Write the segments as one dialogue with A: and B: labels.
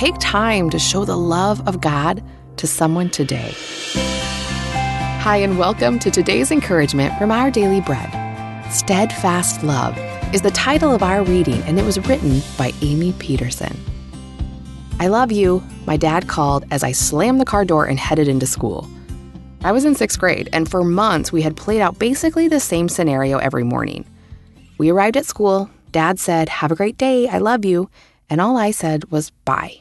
A: take time to show the love of God to someone today. Hi, and welcome to today's encouragement from Our Daily Bread. Steadfast Love is the title of our reading, and it was written by Amy Peterson. I love you, my dad called as I slammed the car door and headed into school. I was in sixth grade, and for months we had played out basically the same scenario every morning. We arrived at school, dad said, Have a great day, I love you, and all I said was bye.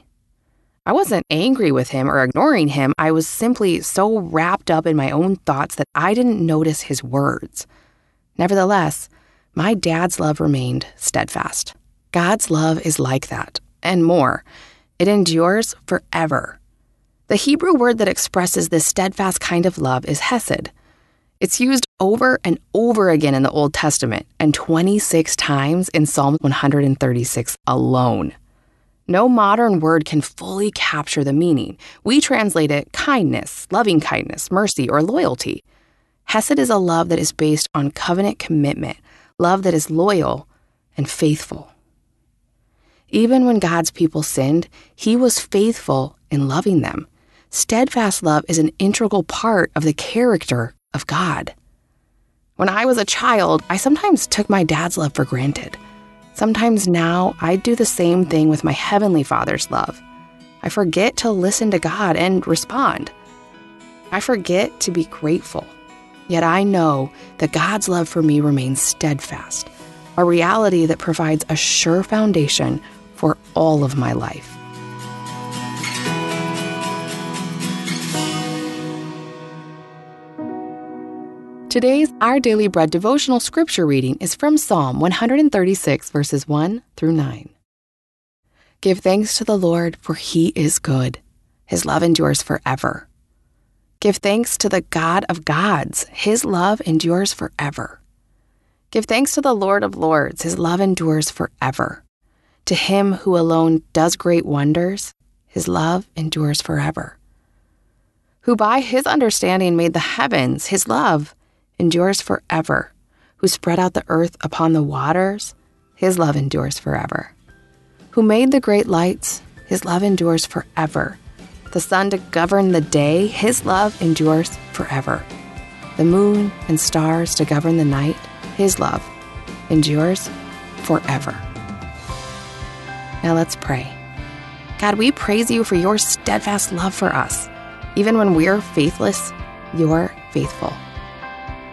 A: I wasn't angry with him or ignoring him, I was simply so wrapped up in my own thoughts that I didn't notice his words. Nevertheless, my dad's love remained steadfast. God's love is like that, and more. It endures forever. The Hebrew word that expresses this steadfast kind of love is hesed. It's used over and over again in the Old Testament and 26 times in Psalm 136 alone. No modern word can fully capture the meaning. We translate it kindness, loving kindness, mercy, or loyalty. Hesed is a love that is based on covenant commitment, love that is loyal and faithful. Even when God's people sinned, He was faithful in loving them steadfast love is an integral part of the character of God. When I was a child, I sometimes took my dad's love for granted. Sometimes now I do the same thing with my Heavenly Father's love. I forget to listen to God and respond. I forget to be grateful. Yet I know that God's love for me remains steadfast, a reality that provides a sure foundation for all of my life. Today's Our Daily Bread devotional scripture reading is from Psalm 136, verses 1 through 9. Give thanks to the Lord, for he is good. His love endures forever. Give thanks to the God of gods. His love endures forever. Give thanks to the Lord of lords. His love endures forever. To him who alone does great wonders, his love endures forever. Who by his understanding made the heavens, his love endures forever, who spread out the earth upon the waters, his love endures forever. Who made the great lights, his love endures forever. The sun to govern the day, his love endures forever. The moon and stars to govern the night, his love endures forever. Now let's pray. God, we praise you for your steadfast love for us. Even when we're faithless, you're faithful.